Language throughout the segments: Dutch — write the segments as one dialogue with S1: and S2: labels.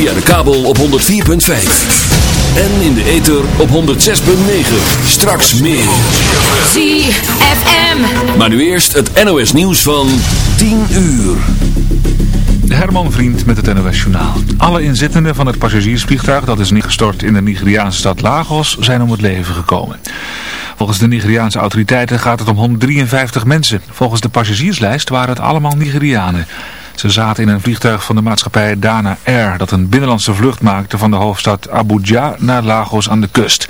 S1: Via de kabel op 104.5. En in de ether op 106.9. Straks meer.
S2: ZFM.
S1: Maar nu eerst het NOS nieuws van 10 uur.
S3: Herman Vriend met het NOS Journaal. Alle inzittenden van het passagiersvliegtuig dat is neergestort in de Nigeriaanse stad Lagos zijn om het leven gekomen. Volgens de Nigeriaanse autoriteiten gaat het om 153 mensen. Volgens de passagierslijst waren het allemaal Nigerianen. Ze zaten in een vliegtuig van de maatschappij Dana Air dat een binnenlandse vlucht maakte van de hoofdstad Abuja naar Lagos aan de kust.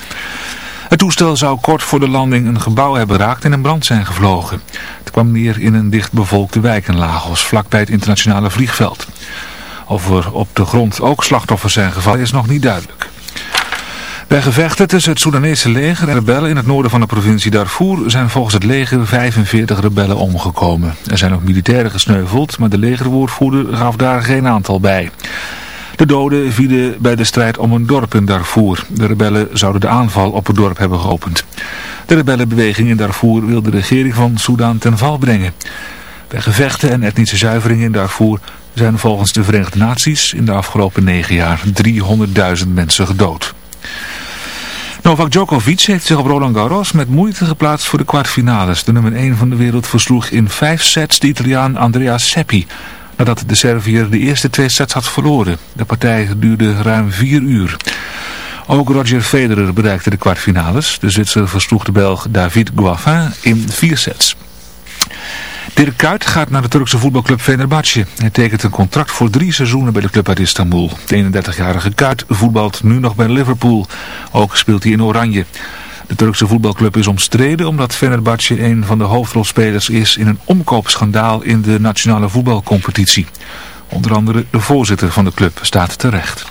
S3: Het toestel zou kort voor de landing een gebouw hebben raakt en in brand zijn gevlogen. Het kwam neer in een dichtbevolkte wijk in Lagos, vlakbij het internationale vliegveld. Of er op de grond ook slachtoffers zijn gevallen is nog niet duidelijk. Bij gevechten tussen het Soedanese leger en rebellen in het noorden van de provincie Darfur zijn volgens het leger 45 rebellen omgekomen. Er zijn ook militairen gesneuveld, maar de legerwoordvoerder gaf daar geen aantal bij. De doden vielen bij de strijd om een dorp in Darfur. De rebellen zouden de aanval op het dorp hebben geopend. De rebellenbeweging in Darfur wil de regering van Soedan ten val brengen. Bij gevechten en etnische zuiveringen in Darfur zijn volgens de Verenigde Naties in de afgelopen negen jaar 300.000 mensen gedood. Novak Djokovic heeft zich op Roland Garros met moeite geplaatst voor de kwartfinales. De nummer 1 van de wereld versloeg in vijf sets de Italiaan Andrea Seppi. Nadat de Serviër de eerste twee sets had verloren. De partij duurde ruim vier uur. Ook Roger Federer bereikte de kwartfinales. De Zwitser versloeg de Belg David Goffin in vier sets. Dirk Kuyt gaat naar de Turkse voetbalclub Fenerbahce. Hij tekent een contract voor drie seizoenen bij de club uit Istanbul. De 31-jarige Kuyt voetbalt nu nog bij Liverpool. Ook speelt hij in Oranje. De Turkse voetbalclub is omstreden omdat Fenerbahce een van de hoofdrolspelers is in een omkoopschandaal in de nationale voetbalcompetitie. Onder andere de voorzitter van de club staat terecht.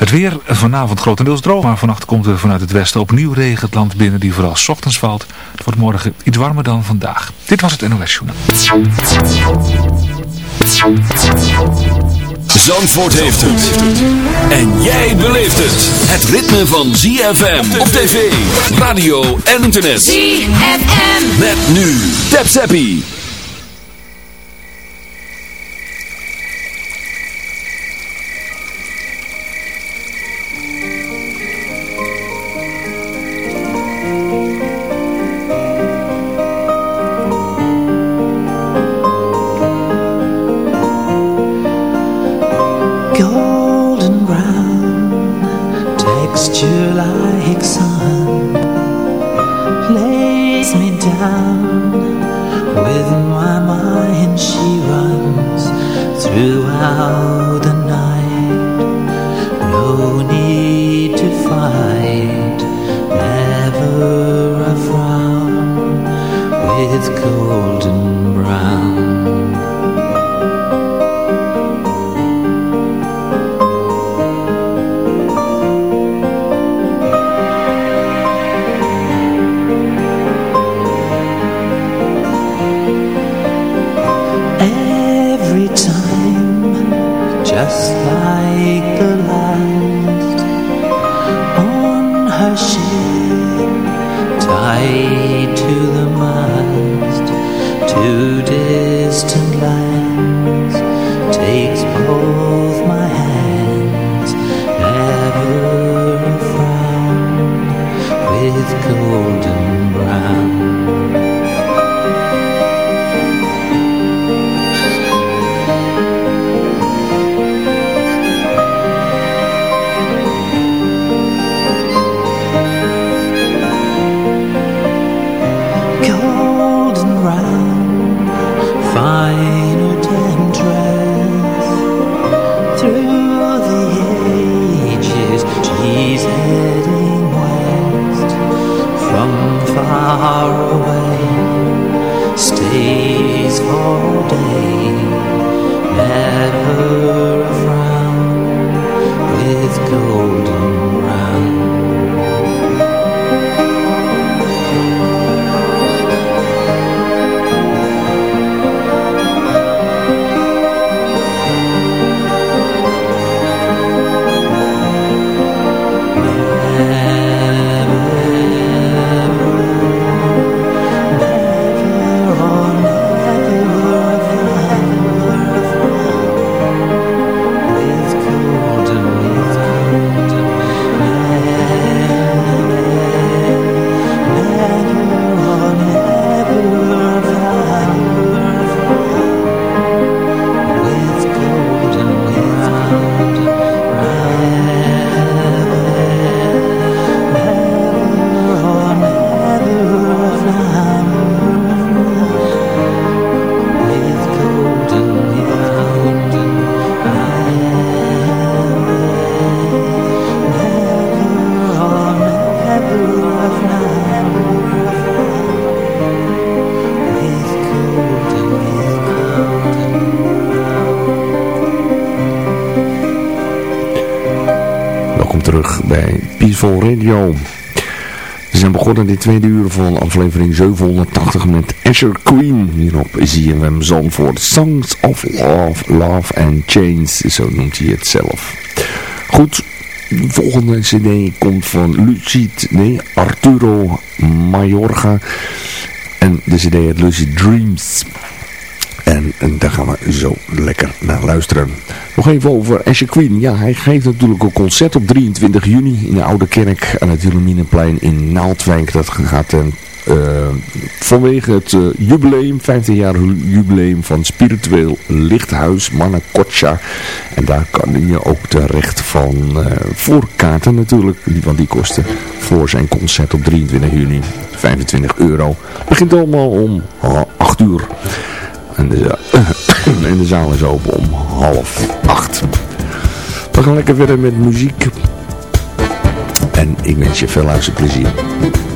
S3: Het weer vanavond grotendeels droog, maar vannacht komt er vanuit het westen opnieuw regen het land binnen die vooral ochtends valt. Het wordt morgen iets warmer dan vandaag. Dit was het NOS Journaal.
S1: Zandvoort heeft het. En jij beleeft het. Het ritme van ZFM op tv, radio en internet.
S2: ZFM.
S1: Met nu. Tap Zappie.
S2: Bij Peaceful Radio. We zijn begonnen dit tweede uur van aflevering 780 met Asher Queen hier op ZFM Zandvoort. Songs of Love, Love and Change, zo noemt hij het zelf. Goed, de volgende cd komt van Lucid, nee, Arturo Mayorga. En de cd heet Lucid Dreams. En, en, daar gaan we zo lekker naar luisteren. Nog even over Asher Queen. Ja, hij geeft natuurlijk een concert op 23 juni in de Oude Kerk aan het Wilhelminaplein in Naaldwijk. Dat gaat uh, vanwege het uh, jubileum, 15 jaar jubileum van Spiritueel Lichthuis Manakotcha. En daar kan je ook terecht van uh, voor kaarten natuurlijk, want die kosten voor zijn concert op 23 juni 25 euro. Begint allemaal om 8 uur. En de, en de zaal is open om half acht. We gaan lekker verder met muziek. En ik wens je veel luisterplezier.
S4: me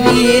S4: te.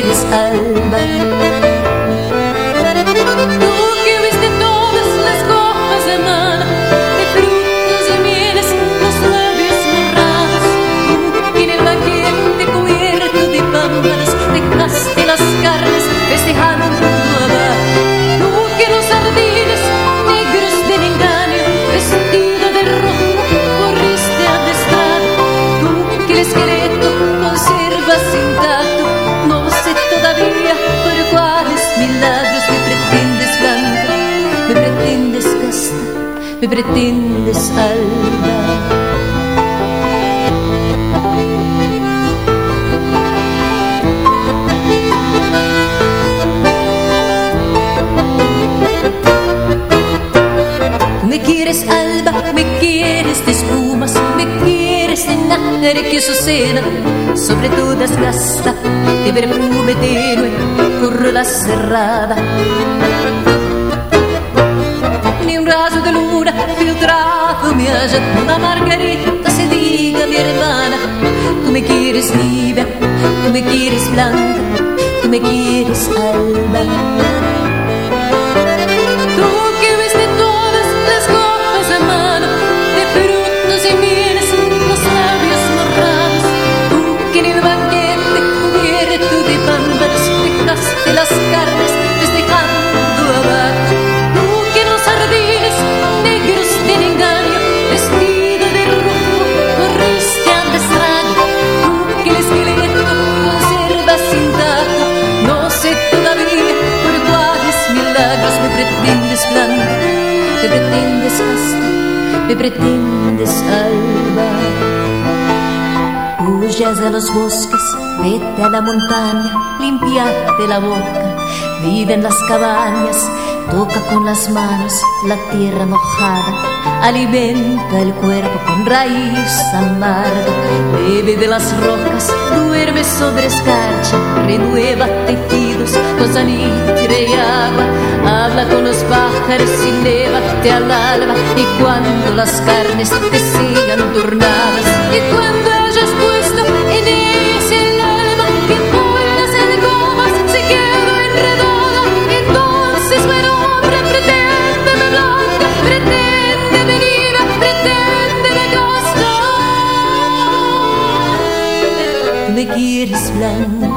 S4: Aire que suceda, sobre todas gasta de perfume tenue, la cerrada. Raso de luna filtrado me haya una margarita se diga mi hermana. Tú me quieres viva tú me quieres blanca tú me quieres alba me pretendes salvar. Huyas de los bosques, vete a la montaña, limpiate la boca, vive en las cabañas, toca con las manos la tierra mojada, alimenta el cuerpo con raíz amarga, bebe de las rocas, duerme sobre escarcha, renueva tejidos con salitre y agua Habla con los pájaros y lévate al alba. Y cuando las carnes te sigan turnadas Y cuando hayas puesto en ese el alma Que por las algomas se quedó enredada Entonces, buen hombre, preténdeme blanca Preténdeme viva, preténdeme costa. Me quieres blanca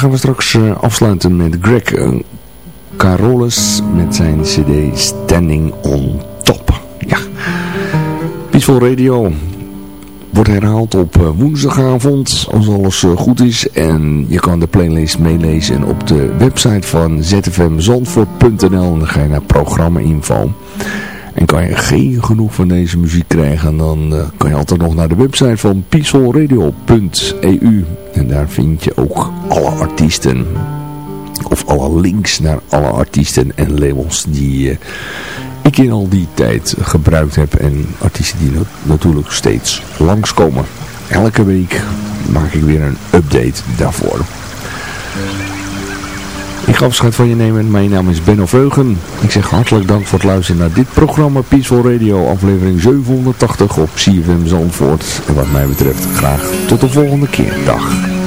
S2: gaan we straks eh, afsluiten met Greg eh, Carolus met zijn cd Standing on Top. Ja, Peaceful Radio wordt herhaald op eh, woensdagavond als alles goed is. En je kan de playlist meelezen op de website van zfmzandvoort.nl en dan ga je naar programma info. En kan je geen genoeg van deze muziek krijgen, dan kan je altijd nog naar de website van peacefulradio.eu. Daar vind je ook alle artiesten, of alle links naar alle artiesten en labels die uh, ik in al die tijd gebruikt heb. En artiesten die natuurlijk steeds langskomen. Elke week maak ik weer een update daarvoor. Ik ga afscheid van je nemen. Mijn naam is Benno Veugen. Ik zeg hartelijk dank voor het luisteren naar dit programma Peaceful Radio, aflevering 780 op CFM Zandvoort. En wat mij betreft graag tot de volgende keer. Dag.